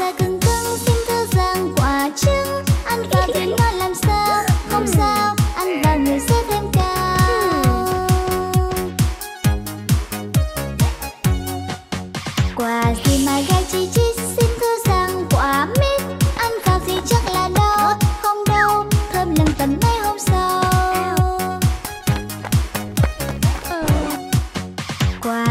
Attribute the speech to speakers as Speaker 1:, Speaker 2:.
Speaker 1: da cứng cứng xin thư giang quả trứng ăn vào thì ngon làm sao không ừ. sao ăn vào người sẽ thêm cao. Quả gì mà gai chi chi xin thư giang quả mít ăn vào thì chắc là đau không đau thơm lừng tầm mấy hôm sau. Quả